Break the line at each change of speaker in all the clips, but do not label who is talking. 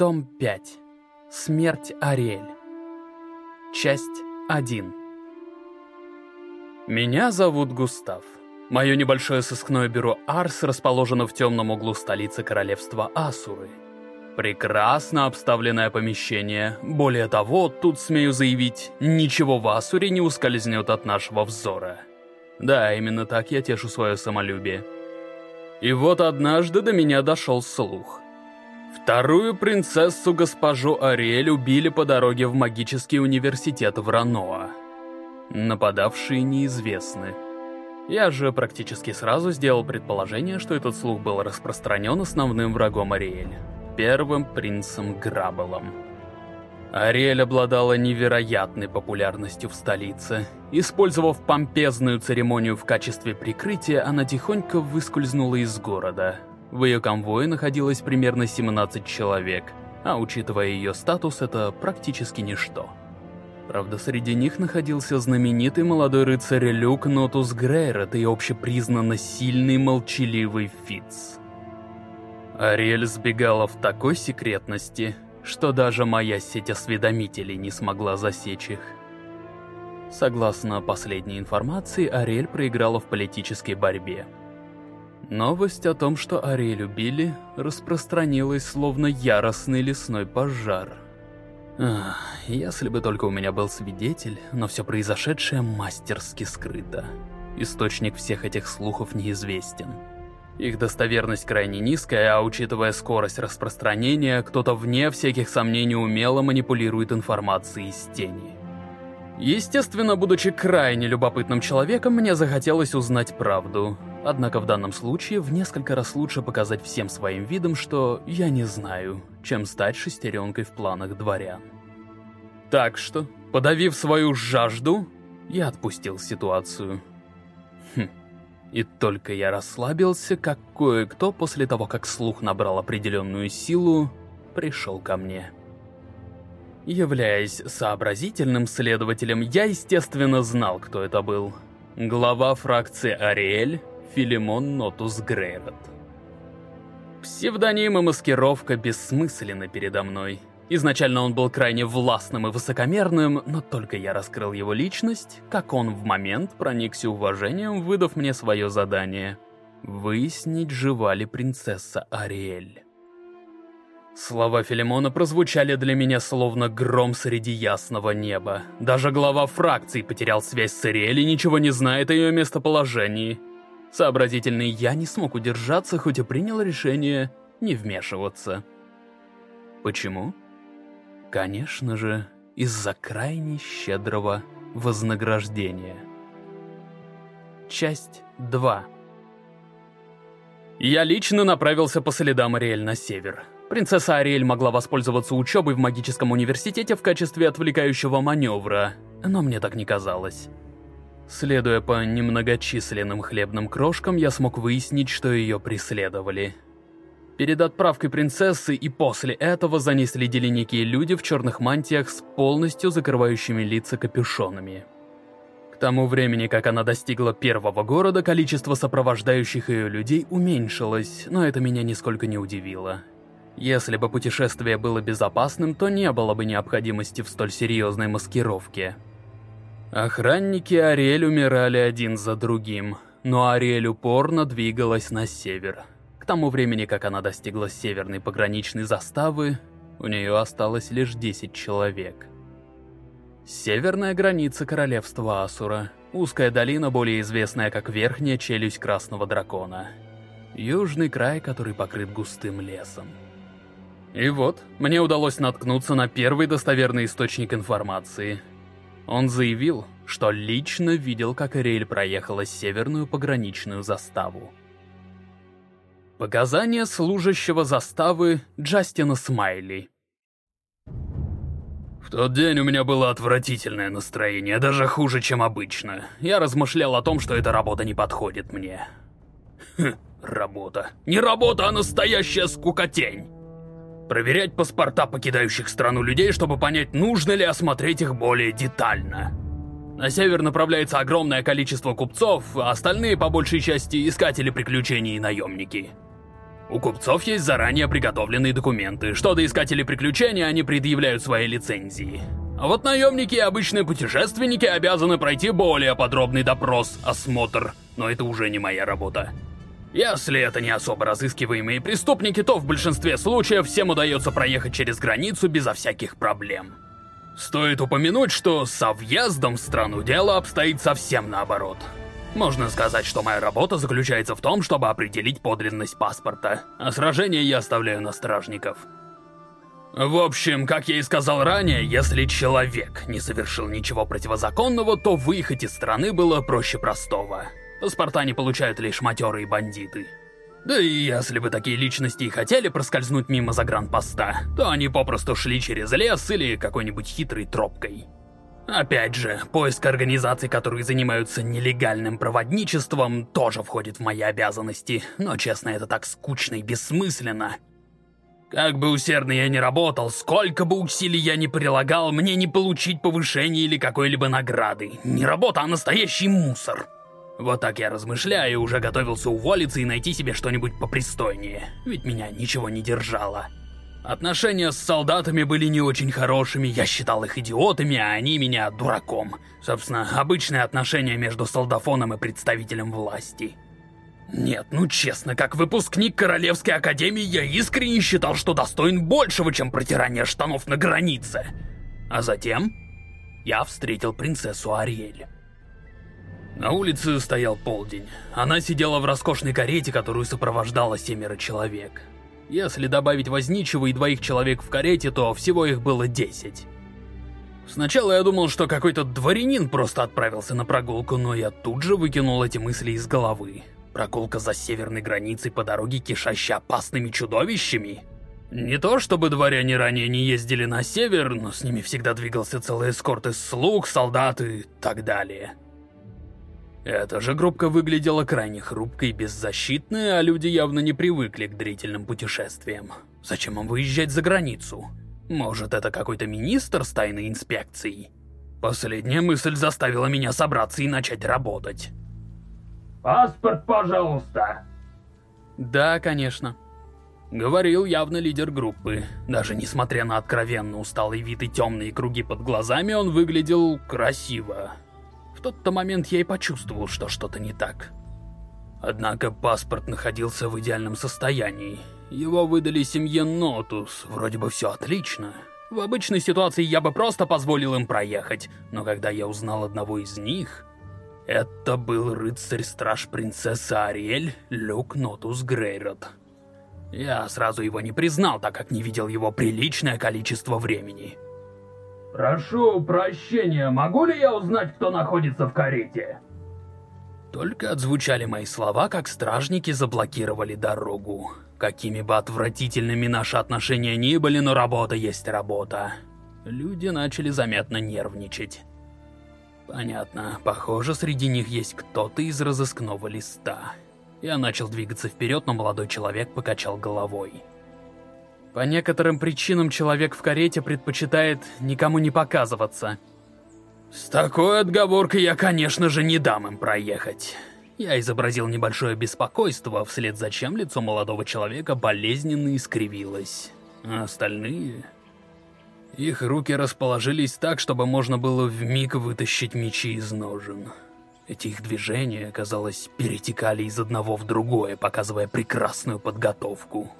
Том 5. Смерть Ариэль. Часть 1. Меня зовут Густав. Мое небольшое сыскное бюро Арс расположено в темном углу столицы королевства Асуры. Прекрасно обставленное помещение. Более того, тут, смею заявить, ничего в Асуре не ускользнет от нашего взора. Да, именно так я тешу свое самолюбие. И вот однажды до меня дошел слух. Вторую принцессу госпожу Ариэль убили по дороге в магический университет в Раноа. Нападавшие неизвестны. Я же практически сразу сделал предположение, что этот слух был распространен основным врагом Ариэль, первым принцем Грабелом. Ариэль обладала невероятной популярностью в столице. Использовав помпезную церемонию в качестве прикрытия, она тихонько выскользнула из города. В ее конвое находилось примерно 17 человек, а учитывая ее статус, это практически ничто. Правда, среди них находился знаменитый молодой рыцарь Люк Нотус Грейрот и общепризнанно сильный молчаливый Фитц. Ариэль сбегала в такой секретности, что даже моя сеть осведомителей не смогла засечь их. Согласно последней информации, Ариэль проиграла в политической борьбе. Новость о том, что Ариэль убили, распространилась словно яростный лесной пожар. Ах, если бы только у меня был свидетель, но все произошедшее мастерски скрыто. Источник всех этих слухов неизвестен. Их достоверность крайне низкая, а учитывая скорость распространения, кто-то вне всяких сомнений умело манипулирует информацией из тени. Естественно, будучи крайне любопытным человеком, мне захотелось узнать правду. Однако в данном случае в несколько раз лучше показать всем своим видом, что я не знаю, чем стать шестеренкой в планах дворян. Так что, подавив свою жажду, я отпустил ситуацию. Хм. И только я расслабился, как кое-кто после того, как слух набрал определенную силу, пришел ко мне. Являясь сообразительным следователем, я, естественно, знал, кто это был. Глава фракции Ариэль, Филимон Нотус Грейрот. Псевдоним и маскировка бессмысленны передо мной. Изначально он был крайне властным и высокомерным, но только я раскрыл его личность, как он в момент проникся уважением, выдав мне свое задание — выяснить, жива ли принцесса Ариэль. Слова Филимона прозвучали для меня словно гром среди ясного неба. Даже глава фракции потерял связь с Ариэль и ничего не знает о ее местоположении. Сообразительный я не смог удержаться, хоть и принял решение не вмешиваться. Почему? Конечно же, из-за крайне щедрого вознаграждения. Часть 2 Я лично направился по следам Ариэль на север. Принцесса Ариэль могла воспользоваться учебой в магическом университете в качестве отвлекающего маневра, но мне так не казалось. Следуя по немногочисленным хлебным крошкам, я смог выяснить, что ее преследовали – Перед отправкой принцессы и после этого за ней следили некие люди в черных мантиях с полностью закрывающими лица капюшонами. К тому времени, как она достигла первого города, количество сопровождающих ее людей уменьшилось, но это меня нисколько не удивило. Если бы путешествие было безопасным, то не было бы необходимости в столь серьезной маскировке. Охранники Ариэль умирали один за другим, но Ариэль упорно двигалась на север тому времени, как она достигла северной пограничной заставы, у нее осталось лишь 10 человек. Северная граница королевства Асура. Узкая долина, более известная как Верхняя челюсть Красного Дракона. Южный край, который покрыт густым лесом. И вот, мне удалось наткнуться на первый достоверный источник информации. Он заявил, что лично видел, как Ириэль проехала северную пограничную заставу. Показания служащего заставы Джастина Смайли. В тот день у меня было отвратительное настроение, даже хуже, чем обычно. Я размышлял о том, что эта работа не подходит мне. Хм, работа. Не работа, а настоящая скукотень. Проверять паспорта покидающих страну людей, чтобы понять, нужно ли осмотреть их более детально. На север направляется огромное количество купцов, а остальные, по большей части, искатели приключений и наемники. У купцов есть заранее приготовленные документы. Что до искателей приключений, они предъявляют свои лицензии. А вот наемники и обычные путешественники обязаны пройти более подробный допрос, осмотр. Но это уже не моя работа. Если это не особо разыскиваемые преступники, то в большинстве случаев всем удается проехать через границу безо всяких проблем. Стоит упомянуть, что со въездом в страну дело обстоит совсем наоборот. Можно сказать, что моя работа заключается в том, чтобы определить подлинность паспорта, а сражение я оставляю на стражников. В общем, как я и сказал ранее, если человек не совершил ничего противозаконного, то выехать из страны было проще простого. Паспорта не получают лишь матерые бандиты. Да и если бы такие личности и хотели проскользнуть мимо загранпоста, то они попросту шли через лес или какой-нибудь хитрой тропкой. Опять же, поиск организаций, которые занимаются нелегальным проводничеством, тоже входит в мои обязанности, но, честно, это так скучно и бессмысленно. Как бы усердно я ни работал, сколько бы усилий я ни прилагал, мне не получить повышения или какой-либо награды. Не работа, а настоящий мусор. Вот так я размышляю и уже готовился уволиться и найти себе что-нибудь попристойнее, ведь меня ничего не держало. Отношения с солдатами были не очень хорошими, я считал их идиотами, а они меня дураком. Собственно, обычные отношения между солдафоном и представителем власти. Нет, ну честно, как выпускник Королевской Академии я искренне считал, что достоин большего, чем протирание штанов на границе. А затем я встретил принцессу Ариэль. На улице стоял полдень. Она сидела в роскошной карете, которую сопровождала семеро человек. Если добавить возничего и двоих человек в карете, то всего их было десять. Сначала я думал, что какой-то дворянин просто отправился на прогулку, но я тут же выкинул эти мысли из головы. Прогулка за северной границей по дороге, кишащей опасными чудовищами? Не то чтобы дворяне ранее не ездили на север, но с ними всегда двигался целый эскорт из слуг, солдат и так далее. Эта же группка выглядела крайне хрупкой и беззащитной, а люди явно не привыкли к длительным путешествиям. Зачем им выезжать за границу? Может, это какой-то министр с тайной инспекцией? Последняя мысль заставила меня собраться и начать работать.
«Паспорт, пожалуйста!»
«Да, конечно». Говорил явно лидер группы. Даже несмотря на откровенно усталый вид и темные круги под глазами, он выглядел красиво. В тот-то момент я и почувствовал, что что-то не так. Однако паспорт находился в идеальном состоянии. Его выдали семье Нотус, вроде бы все отлично. В обычной ситуации я бы просто позволил им проехать, но когда я узнал одного из них... Это был рыцарь-страж принцессы Ариэль Люк Нотус Грейрот. Я сразу его не признал, так как не видел его приличное количество времени.
«Прошу прощения, могу ли я узнать, кто находится в карете?»
Только отзвучали мои слова, как стражники заблокировали дорогу. Какими бы отвратительными наши отношения ни были, но работа есть работа. Люди начали заметно нервничать. Понятно, похоже, среди них есть кто-то из разыскного листа. Я начал двигаться вперед, но молодой человек покачал головой. По некоторым причинам человек в карете предпочитает никому не показываться. С такой отговоркой я, конечно же, не дам им проехать. Я изобразил небольшое беспокойство, вслед за чем лицо молодого человека болезненно искривилось. А остальные... Их руки расположились так, чтобы можно было вмиг вытащить мечи из ножен. Эти их движения, казалось, перетекали из одного в другое, показывая прекрасную подготовку.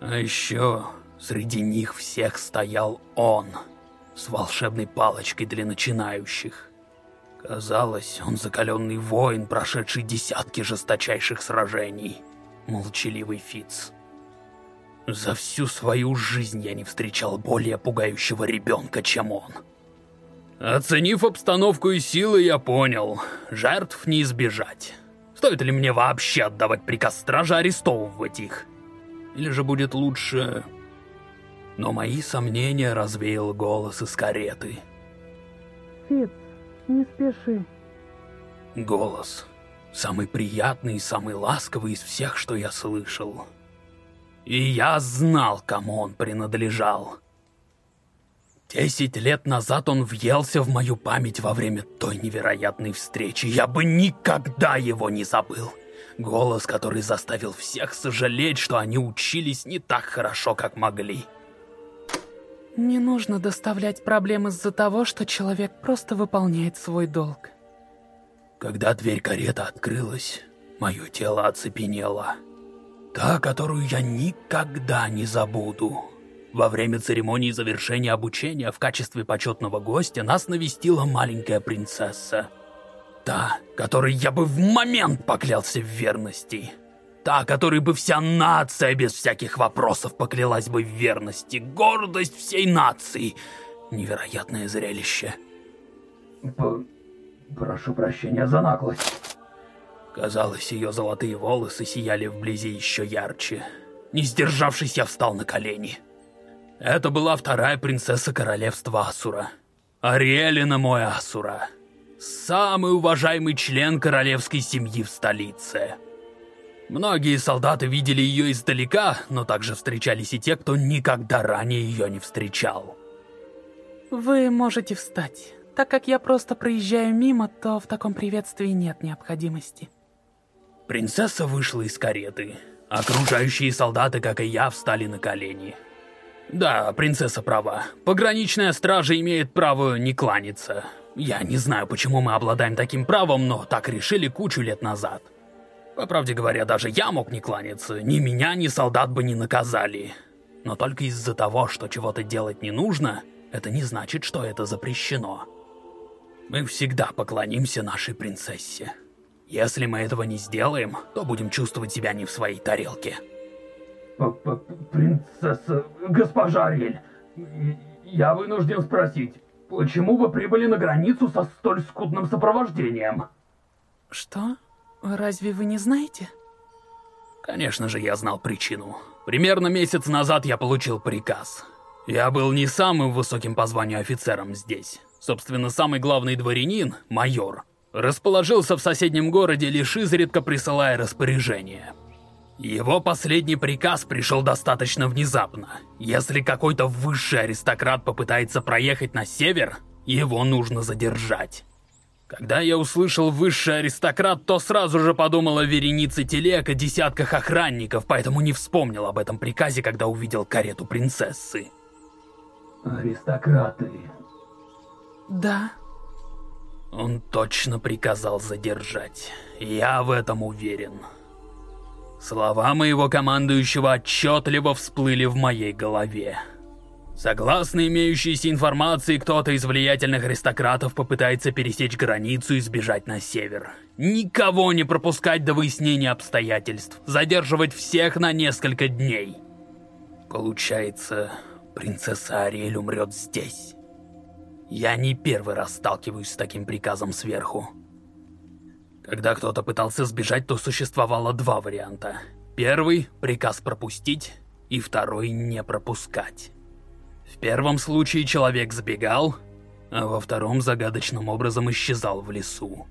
А еще среди них всех стоял он, с волшебной палочкой для начинающих. Казалось, он закаленный воин, прошедший десятки жесточайших сражений. Молчаливый Фиц. За всю свою жизнь я не встречал более пугающего ребенка, чем он. Оценив обстановку и силы, я понял, жертв не избежать. Стоит ли мне вообще отдавать приказ стража арестовывать их? Или же будет лучше... Но мои сомнения развеял голос из кареты.
Фиц, не спеши.
Голос. Самый приятный и самый ласковый из всех, что я слышал. И я знал, кому он принадлежал. Десять лет назад он въелся в мою память во время той невероятной встречи. Я бы никогда его не забыл. Голос, который заставил всех сожалеть, что они учились не так хорошо, как могли.
Не нужно доставлять проблем из-за того, что человек просто выполняет свой долг.
Когда дверь кареты открылась, мое тело оцепенело. Та, которую я никогда не забуду. Во время церемонии завершения обучения в качестве почетного гостя нас навестила маленькая принцесса. Та, которой я бы в момент поклялся в верности. Та, которой бы вся нация без всяких вопросов поклялась бы в верности. Гордость всей нации. Невероятное зрелище.
П прошу прощения за наглость.
Казалось, ее золотые волосы сияли вблизи еще ярче. Не сдержавшись, я встал на колени. Это была вторая принцесса королевства Асура. Ариэлина мой Асура. Самый уважаемый член королевской семьи в столице. Многие солдаты видели ее издалека, но также встречались и те, кто никогда ранее ее не встречал.
Вы можете встать. Так как я просто проезжаю мимо, то в таком приветствии нет необходимости.
Принцесса вышла из кареты. Окружающие солдаты, как и я, встали на колени. Да, принцесса права. Пограничная стража имеет право не кланяться. Я не знаю, почему мы обладаем таким правом, но так решили кучу лет назад. По правде говоря, даже я мог не кланяться, ни меня, ни солдат бы не наказали. Но только из-за того, что чего-то делать не нужно, это не значит, что это запрещено. Мы всегда поклонимся нашей принцессе. Если мы этого не сделаем, то будем чувствовать себя не в своей тарелке.
П -п Принцесса... Госпожа Ариэль, я вынужден спросить, почему вы прибыли на границу со столь скудным сопровождением?
Что? Разве вы не знаете?
Конечно же, я знал причину. Примерно месяц назад я получил приказ. Я был не самым высоким по званию офицером здесь. Собственно, самый главный дворянин, майор, расположился в соседнем городе, лишь изредка присылая распоряжения. Его последний приказ пришел достаточно внезапно. Если какой-то высший аристократ попытается проехать на север, его нужно задержать. Когда я услышал «высший аристократ», то сразу же подумал о веренице телег и десятках охранников, поэтому не вспомнил об этом приказе, когда увидел карету принцессы.
Аристократы.
Да.
Он точно приказал задержать. Я в этом уверен. Слова моего командующего отчетливо всплыли в моей голове. Согласно имеющейся информации, кто-то из влиятельных аристократов попытается пересечь границу и сбежать на север. Никого не пропускать до выяснения обстоятельств. Задерживать всех на несколько дней. Получается, принцесса Ариэль умрет здесь. Я не первый раз сталкиваюсь с таким приказом сверху. Когда кто-то пытался сбежать, то существовало два варианта. Первый — приказ пропустить, и второй — не пропускать. В первом случае человек сбегал, а во втором загадочным образом исчезал в лесу.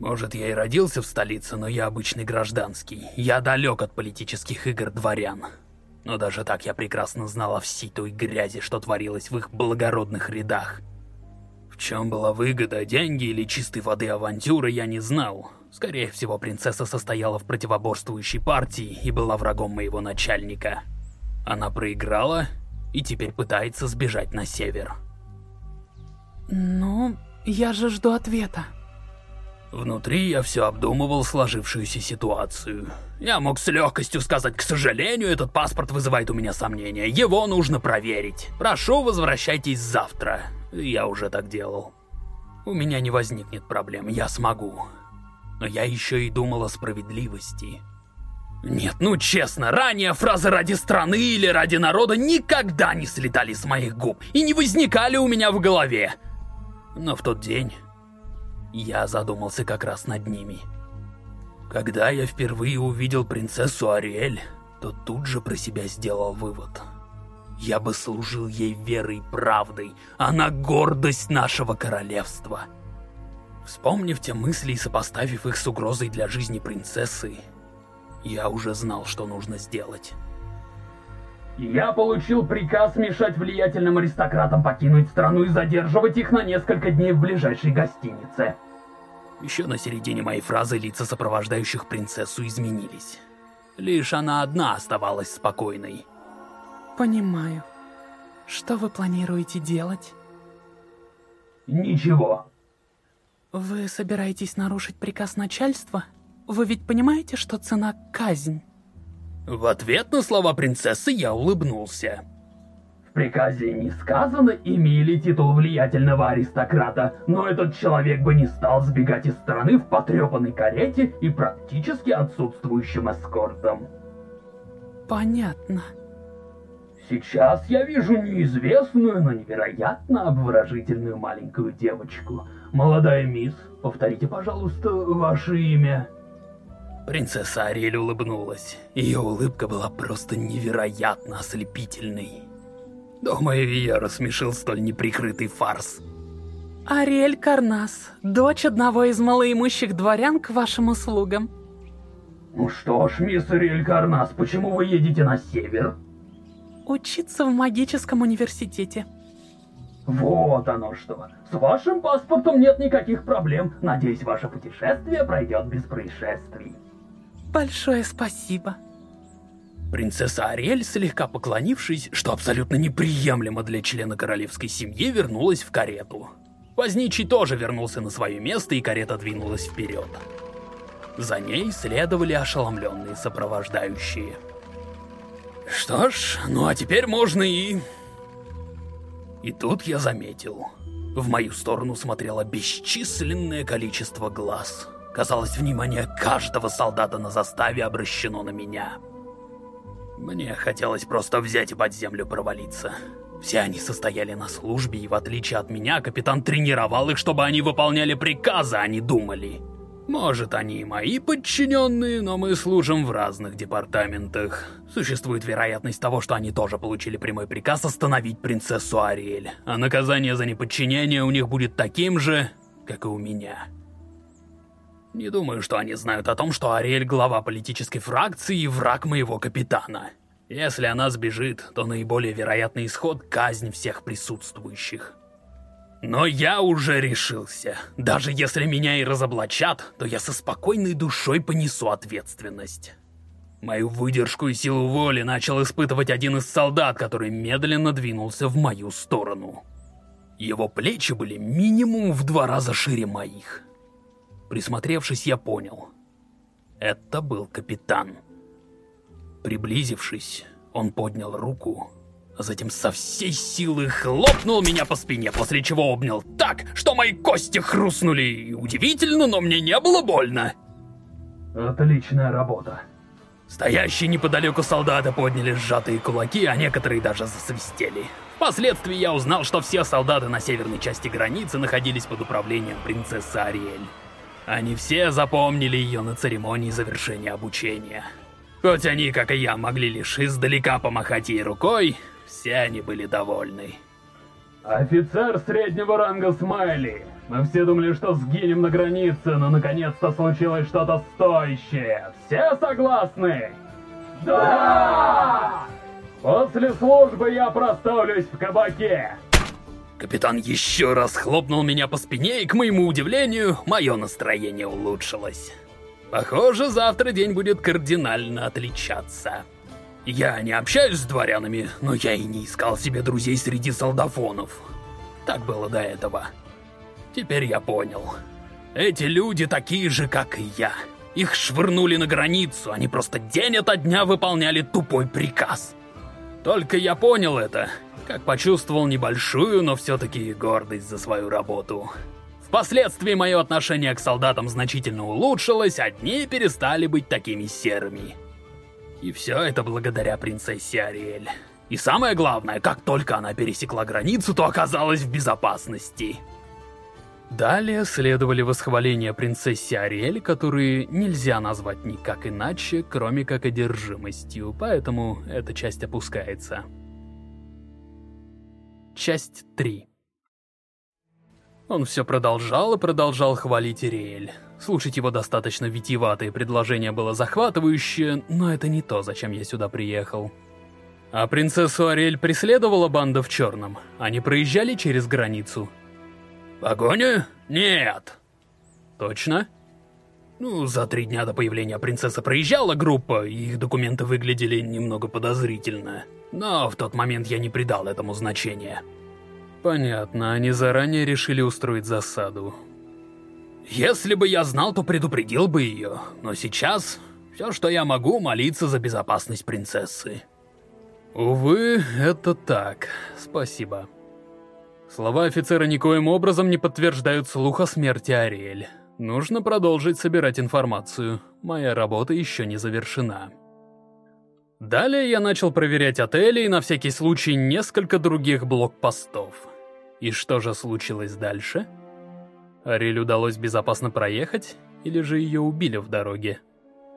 Может, я и родился в столице, но я обычный гражданский. Я далек от политических игр дворян. Но даже так я прекрасно знал о всей той грязи, что творилось в их благородных рядах. В чем была выгода, деньги или чистой воды авантюры, я не знал. Скорее всего, принцесса состояла в противоборствующей партии и была врагом моего начальника. Она проиграла и теперь пытается сбежать на север.
Ну, я же жду ответа.
Внутри я все обдумывал сложившуюся ситуацию. Я мог с легкостью сказать, к сожалению, этот паспорт вызывает у меня сомнения. Его нужно проверить. Прошу, возвращайтесь завтра. Я уже так делал. У меня не возникнет проблем, я смогу. Но я еще и думал о справедливости. Нет, ну честно, ранее фразы ради страны или ради народа никогда не слетали с моих губ и не возникали у меня в голове. Но в тот день я задумался как раз над ними. Когда я впервые увидел принцессу Ариэль, то тут же про себя сделал вывод. Я бы служил ей верой и правдой, она гордость нашего королевства. Вспомнив те мысли и сопоставив их с угрозой для жизни принцессы, я уже знал, что нужно сделать.
Я получил приказ мешать влиятельным аристократам покинуть страну и задерживать их на несколько дней в ближайшей гостинице.
Еще на середине моей фразы лица сопровождающих принцессу изменились. Лишь она одна оставалась спокойной.
Понимаю. Что вы планируете делать?
Ничего.
Вы собираетесь нарушить приказ начальства? Вы ведь понимаете, что цена — казнь?
В ответ на слова принцессы я улыбнулся.
В приказе не сказано имели титул влиятельного аристократа, но этот человек бы не стал сбегать из страны в потрепанной карете и практически отсутствующим эскортом.
Понятно.
Сейчас я вижу неизвестную, но невероятно обворожительную маленькую девочку. Молодая мисс, повторите, пожалуйста, ваше имя.
Принцесса Ариэль улыбнулась. Ее улыбка была просто невероятно ослепительной. Думаю, ее рассмешил столь неприкрытый фарс.
Ариэль Карнас, дочь одного из малоимущих дворян к вашим услугам.
Ну что ж, мисс Ариэль Карнас, почему вы едете на север?
Учиться в магическом университете.
Вот оно что. С вашим паспортом нет никаких проблем. Надеюсь, ваше путешествие пройдет без происшествий.
Большое спасибо.
Принцесса Ариэль, слегка поклонившись, что абсолютно неприемлемо для члена королевской семьи, вернулась в карету. Возничий тоже вернулся на свое место, и карета двинулась вперед. За ней следовали ошеломленные сопровождающие. Что ж, ну а теперь можно и... И тут я заметил. В мою сторону смотрело бесчисленное количество глаз. Казалось, внимание каждого солдата на заставе обращено на меня. Мне хотелось просто взять и под землю провалиться. Все они состояли на службе, и в отличие от меня, капитан тренировал их, чтобы они выполняли приказы, а не думали. Может, они и мои подчиненные, но мы служим в разных департаментах. Существует вероятность того, что они тоже получили прямой приказ остановить принцессу Ариэль, а наказание за неподчинение у них будет таким же, как и у меня. Не думаю, что они знают о том, что Ариэль глава политической фракции и враг моего капитана. Если она сбежит, то наиболее вероятный исход — казнь всех присутствующих. Но я уже решился. Даже если меня и разоблачат, то я со спокойной душой понесу ответственность. Мою выдержку и силу воли начал испытывать один из солдат, который медленно двинулся в мою сторону. Его плечи были минимум в два раза шире моих. Присмотревшись, я понял. Это был капитан. Приблизившись, он поднял руку, а затем со всей силы хлопнул меня по спине, после чего обнял так, что мои кости хрустнули. И удивительно, но мне не было больно.
Отличная работа.
Стоящие неподалеку солдаты подняли сжатые кулаки, а некоторые даже засвистели. Впоследствии я узнал, что все солдаты на северной части границы находились под управлением принцессы Ариэль. Они все запомнили ее на церемонии завершения обучения. Хоть они, как и я, могли лишь издалека помахать ей рукой, все они были довольны.
Офицер среднего ранга Смайли. Мы все думали, что сгинем на границе, но наконец-то случилось что-то стоящее. Все согласны? Да! После службы я проставлюсь в кабаке.
Капитан еще раз хлопнул меня по спине, и, к моему удивлению, мое настроение улучшилось. Похоже, завтра день будет кардинально отличаться. Я не общаюсь с дворянами, но я и не искал себе друзей среди солдафонов. Так было до этого. Теперь я понял. Эти люди такие же, как и я. Их швырнули на границу, они просто день ото дня выполняли тупой приказ. Только я понял это, как почувствовал небольшую, но все-таки гордость за свою работу. Впоследствии мое отношение к солдатам значительно улучшилось, одни перестали быть такими серыми. И все это благодаря принцессе Ариэль. И самое главное, как только она пересекла границу, то оказалась в безопасности. Далее следовали восхваления принцессе Ариэль, которые нельзя назвать никак иначе, кроме как одержимостью, поэтому эта часть опускается. Часть 3 Он все продолжал и продолжал хвалить Ириэль. Слушать его достаточно витиеватое предложение было захватывающее, но это не то, зачем я сюда приехал. А принцессу Ариэль преследовала банда в черном. Они проезжали через границу. Погоню? Нет. Точно? Ну, за три дня до появления принцессы проезжала группа, и их документы выглядели немного подозрительно. Но в тот момент я не придал этому значения. Понятно, они заранее решили устроить засаду. Если бы я знал, то предупредил бы ее, но сейчас все, что я могу, молиться за безопасность принцессы. Увы, это так. Спасибо. Слова офицера никоим образом не подтверждают слух о смерти Ариэль. Нужно продолжить собирать информацию. Моя работа еще не завершена. Далее я начал проверять отели и на всякий случай несколько других блокпостов. И что же случилось дальше? Ариэль удалось безопасно проехать, или же ее убили в дороге?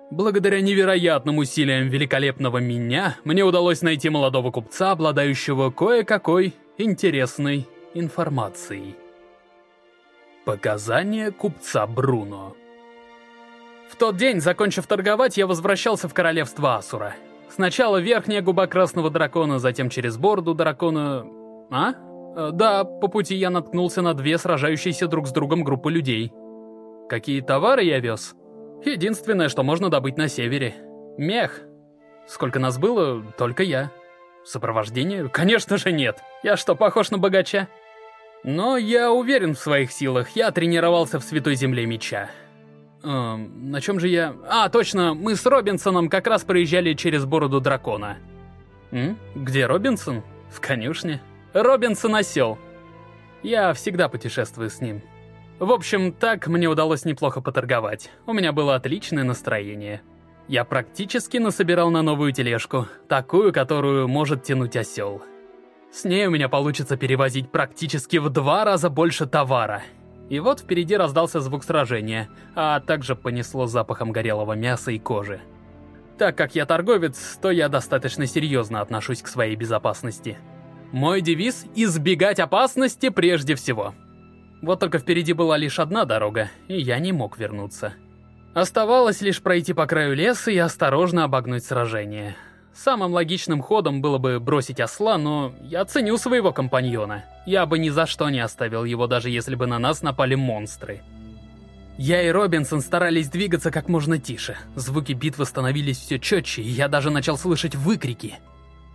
Благодаря невероятным усилиям великолепного меня, мне удалось найти молодого купца, обладающего кое-какой интересной информацией. Показания купца Бруно В тот день, закончив торговать, я возвращался в королевство Асура. Сначала верхняя губа красного дракона, затем через бороду дракона... А? Э, да, по пути я наткнулся на две сражающиеся друг с другом группы людей. Какие товары я вез? Единственное, что можно добыть на севере. Мех. Сколько нас было, только я. Сопровождение? Конечно же нет. Я что, похож на богача? Но я уверен в своих силах. Я тренировался в Святой Земле Меча. Эм, на чем же я... А, точно, мы с Робинсоном как раз проезжали через Бороду Дракона. М? Где Робинсон? В конюшне. Робинсон осел. Я всегда путешествую с ним. В общем, так мне удалось неплохо поторговать. У меня было отличное настроение. Я практически насобирал на новую тележку, такую, которую может тянуть осел. С ней у меня получится перевозить практически в два раза больше товара. И вот впереди раздался звук сражения, а также понесло запахом горелого мяса и кожи. Так как я торговец, то я достаточно серьезно отношусь к своей безопасности. Мой девиз — избегать опасности прежде всего. Вот только впереди была лишь одна дорога, и я не мог вернуться. Оставалось лишь пройти по краю леса и осторожно обогнуть сражение. Самым логичным ходом было бы бросить осла, но я ценю своего компаньона. Я бы ни за что не оставил его, даже если бы на нас напали монстры. Я и Робинсон старались двигаться как можно тише. Звуки битвы становились все четче, и я даже начал слышать выкрики.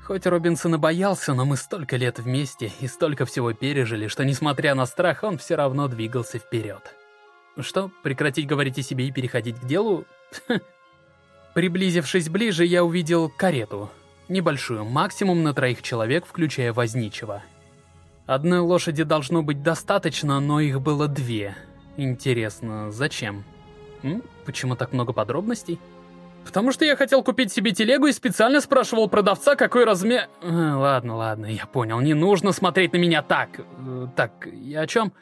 Хоть Робинсон и боялся, но мы столько лет вместе и столько всего пережили, что, несмотря на страх, он все равно двигался вперед. Что, прекратить говорить о себе и переходить к делу? Приблизившись ближе, я увидел карету. Небольшую, максимум на троих человек, включая возничего. Одной лошади должно быть достаточно, но их было две. Интересно, зачем? М? Почему так много подробностей? Потому что я хотел купить себе телегу и специально спрашивал продавца, какой размер... Э, ладно, ладно, я понял, не нужно смотреть на меня так. Э, так, я о чем?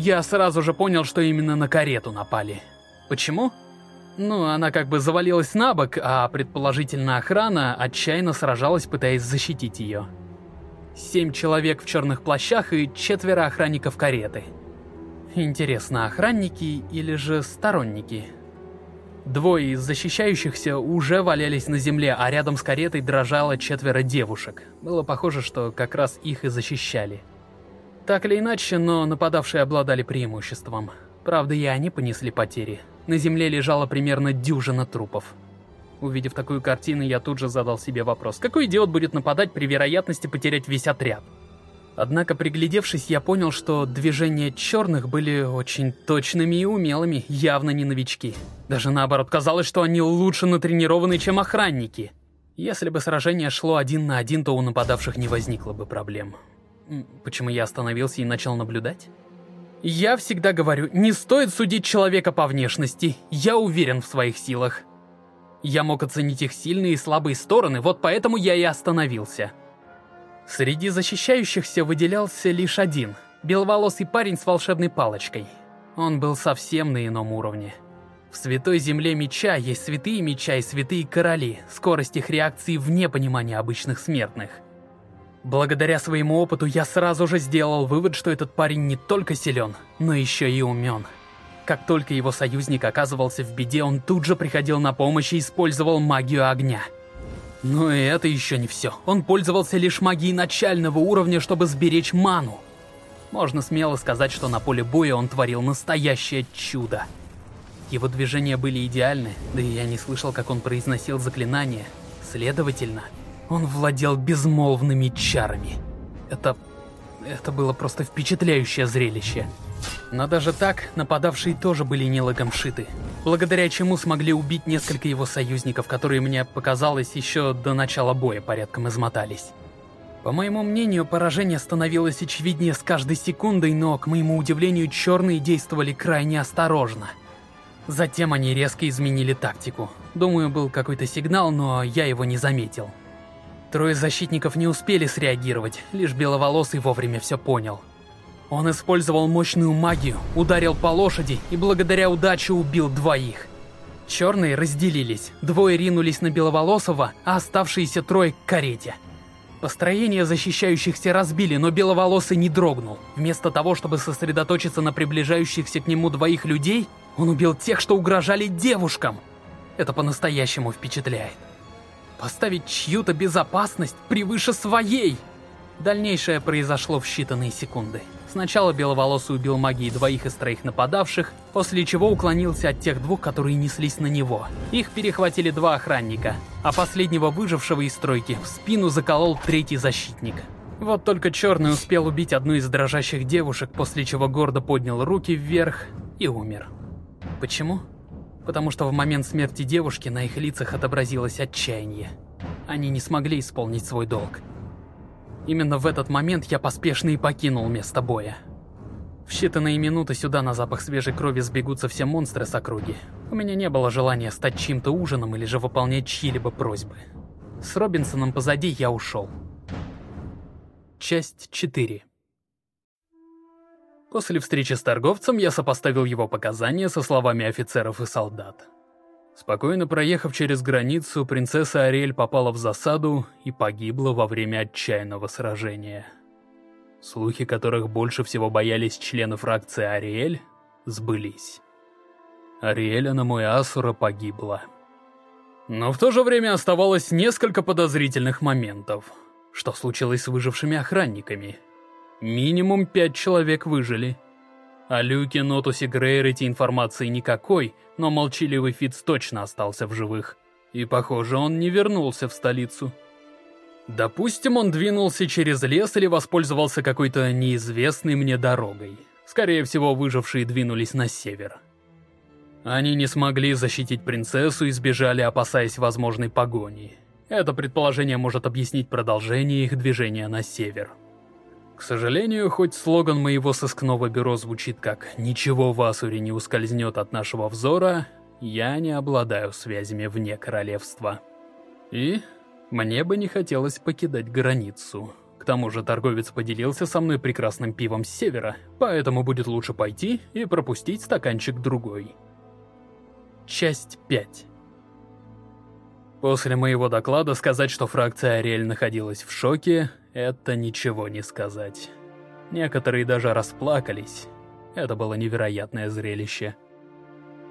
Я сразу же понял, что именно на карету напали. Почему? Ну, она как бы завалилась на бок, а предположительно охрана отчаянно сражалась, пытаясь защитить ее. Семь человек в черных плащах и четверо охранников кареты. Интересно, охранники или же сторонники? Двое из защищающихся уже валялись на земле, а рядом с каретой дрожало четверо девушек. Было похоже, что как раз их и защищали. Так или иначе, но нападавшие обладали преимуществом. Правда, и они понесли потери. На земле лежало примерно дюжина трупов. Увидев такую картину, я тут же задал себе вопрос. Какой идиот будет нападать при вероятности потерять весь отряд? Однако, приглядевшись, я понял, что движения черных были очень точными и умелыми, явно не новички. Даже наоборот, казалось, что они лучше натренированы, чем охранники. Если бы сражение шло один на один, то у нападавших не возникло бы проблем. Почему я остановился и начал наблюдать? Я всегда говорю, не стоит судить человека по внешности, я уверен в своих силах. Я мог оценить их сильные и слабые стороны, вот поэтому я и остановился. Среди защищающихся выделялся лишь один, беловолосый парень с волшебной палочкой. Он был совсем на ином уровне. В Святой Земле Меча есть святые меча и святые короли, скорость их реакции вне понимания обычных смертных. Благодаря своему опыту я сразу же сделал вывод, что этот парень не только силен, но еще и умен. Как только его союзник оказывался в беде, он тут же приходил на помощь и использовал магию огня. Но и это еще не все. Он пользовался лишь магией начального уровня, чтобы сберечь ману. Можно смело сказать, что на поле боя он творил настоящее чудо. Его движения были идеальны, да и я не слышал, как он произносил заклинания. Следовательно, он владел безмолвными чарами. Это... это было просто впечатляющее зрелище. Но даже так, нападавшие тоже были не лагомшиты, благодаря чему смогли убить несколько его союзников, которые, мне показалось, еще до начала боя порядком измотались. По моему мнению, поражение становилось очевиднее с каждой секундой, но, к моему удивлению, черные действовали крайне осторожно. Затем они резко изменили тактику. Думаю, был какой-то сигнал, но я его не заметил. Трое защитников не успели среагировать, лишь Беловолосый вовремя все понял. Он использовал мощную магию, ударил по лошади и благодаря удаче убил двоих. Черные разделились, двое ринулись на Беловолосого, а оставшиеся трое к карете. Построение защищающихся разбили, но Беловолосый не дрогнул. Вместо того, чтобы сосредоточиться на приближающихся к нему двоих людей, он убил тех, что угрожали девушкам. Это по-настоящему впечатляет. Поставить чью-то безопасность превыше своей. Дальнейшее произошло в считанные секунды. Сначала Беловолосый убил магией двоих из троих нападавших, после чего уклонился от тех двух, которые неслись на него. Их перехватили два охранника, а последнего выжившего из стройки в спину заколол третий защитник. Вот только Черный успел убить одну из дрожащих девушек, после чего гордо поднял руки вверх и умер. Почему? Потому что в момент смерти девушки на их лицах отобразилось отчаяние. Они не смогли исполнить свой долг. Именно в этот момент я поспешно и покинул место боя. В считанные минуты сюда на запах свежей крови сбегутся все монстры с округи. У меня не было желания стать чьим-то ужином или же выполнять чьи-либо просьбы. С Робинсоном позади я ушел. Часть 4 После встречи с торговцем я сопоставил его показания со словами офицеров и солдат. Спокойно проехав через границу, принцесса Ариэль попала в засаду и погибла во время отчаянного сражения. Слухи, которых больше всего боялись члены фракции Ариэль, сбылись. Ариэль мой Асура погибла. Но в то же время оставалось несколько подозрительных моментов. Что случилось с выжившими охранниками? Минимум пять человек выжили. О Люке, Нотусе, Грейрете информации никакой, но молчаливый Фитц точно остался в живых. И, похоже, он не вернулся в столицу. Допустим, он двинулся через лес или воспользовался какой-то неизвестной мне дорогой. Скорее всего, выжившие двинулись на север. Они не смогли защитить принцессу и сбежали, опасаясь возможной погони. Это предположение может объяснить продолжение их движения на север. К сожалению, хоть слоган моего сыскного бюро звучит как «Ничего в Асуре не ускользнет от нашего взора», я не обладаю связями вне королевства. И мне бы не хотелось покидать границу. К тому же торговец поделился со мной прекрасным пивом с севера, поэтому будет лучше пойти и пропустить стаканчик другой. Часть 5 После моего доклада сказать, что фракция Ариэль находилась в шоке, это ничего не сказать. Некоторые даже расплакались. Это было невероятное зрелище.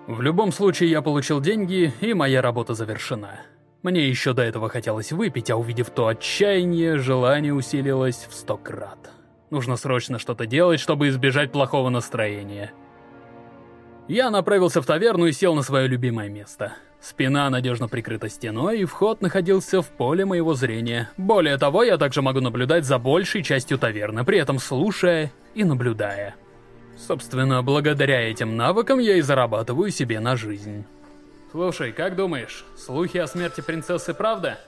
В любом случае, я получил деньги, и моя работа завершена. Мне еще до этого хотелось выпить, а увидев то отчаяние, желание усилилось в сто крат. Нужно срочно что-то делать, чтобы избежать плохого настроения. Я направился в таверну и сел на свое любимое место — Спина надежно прикрыта стеной, и вход находился в поле моего зрения. Более того, я также могу наблюдать за большей частью таверны, при этом слушая и наблюдая. Собственно, благодаря этим навыкам я и зарабатываю себе на жизнь. Слушай, как думаешь, слухи о смерти принцессы правда?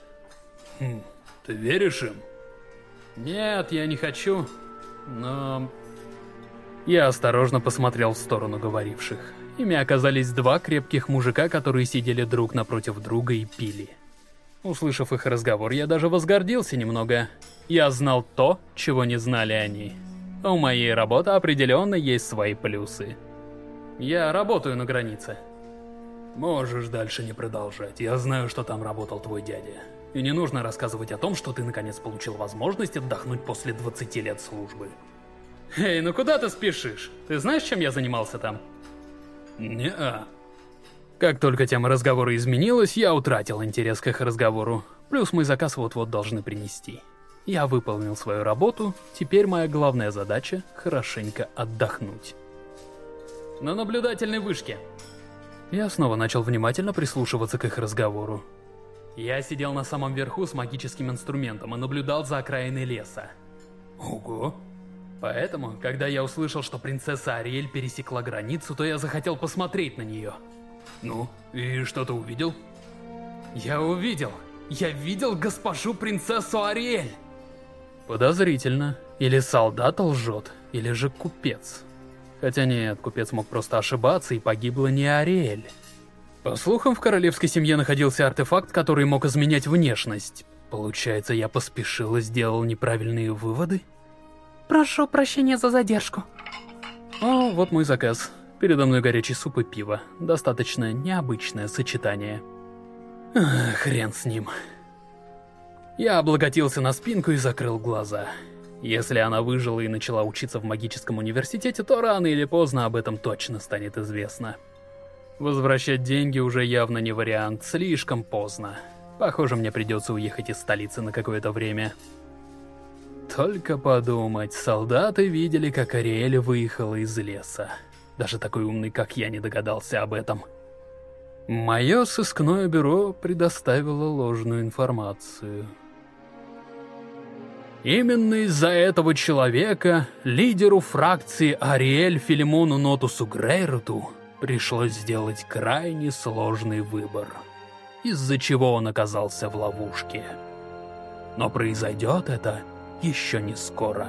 Хм, ты веришь им?
Нет, я не хочу, но... Я осторожно посмотрел в сторону говоривших. Ими оказались два крепких мужика, которые сидели друг напротив друга и пили. Услышав их разговор, я даже возгордился немного. Я знал то, чего не знали они. У моей работы определенно есть свои плюсы. Я работаю на границе.
Можешь дальше не продолжать. Я знаю, что там работал твой дядя. И не нужно рассказывать о том, что ты наконец получил возможность отдохнуть после 20 лет службы.
Эй, ну куда ты спешишь? Ты знаешь, чем я занимался там?
Не-а.
Как только тема разговора изменилась, я утратил интерес к их разговору. Плюс мой заказ вот-вот должны принести. Я выполнил свою работу, теперь моя главная задача — хорошенько отдохнуть. На наблюдательной вышке. Я снова начал внимательно прислушиваться к их разговору. Я сидел на самом верху с магическим инструментом и наблюдал за окраиной леса. Ого! Поэтому, когда я услышал, что принцесса Ариэль пересекла границу, то я захотел посмотреть на нее. Ну, и что ты увидел? Я увидел! Я видел госпожу принцессу Ариэль! Подозрительно. Или солдат лжет, или же купец. Хотя нет, купец мог просто ошибаться, и погибла не Ариэль. По слухам, в королевской семье находился артефакт, который мог изменять внешность. Получается, я поспешил и сделал неправильные выводы?
Прошу прощения за задержку.
О, вот мой заказ. Передо мной горячий суп и пиво. Достаточно необычное сочетание. Ах, хрен с ним. Я облокотился на спинку и закрыл глаза. Если она выжила и начала учиться в магическом университете, то рано или поздно об этом точно станет известно. Возвращать деньги уже явно не вариант, слишком поздно. Похоже, мне придется уехать из столицы на какое-то время. Только подумать, солдаты видели, как Ариэль выехала из леса. Даже такой умный, как я, не догадался об этом. Мое сыскное бюро предоставило ложную информацию. Именно из-за этого человека, лидеру фракции Ариэль Филимону Нотусу Грейроту, пришлось сделать крайне сложный выбор, из-за чего он оказался в ловушке. Но произойдет это еще не скоро.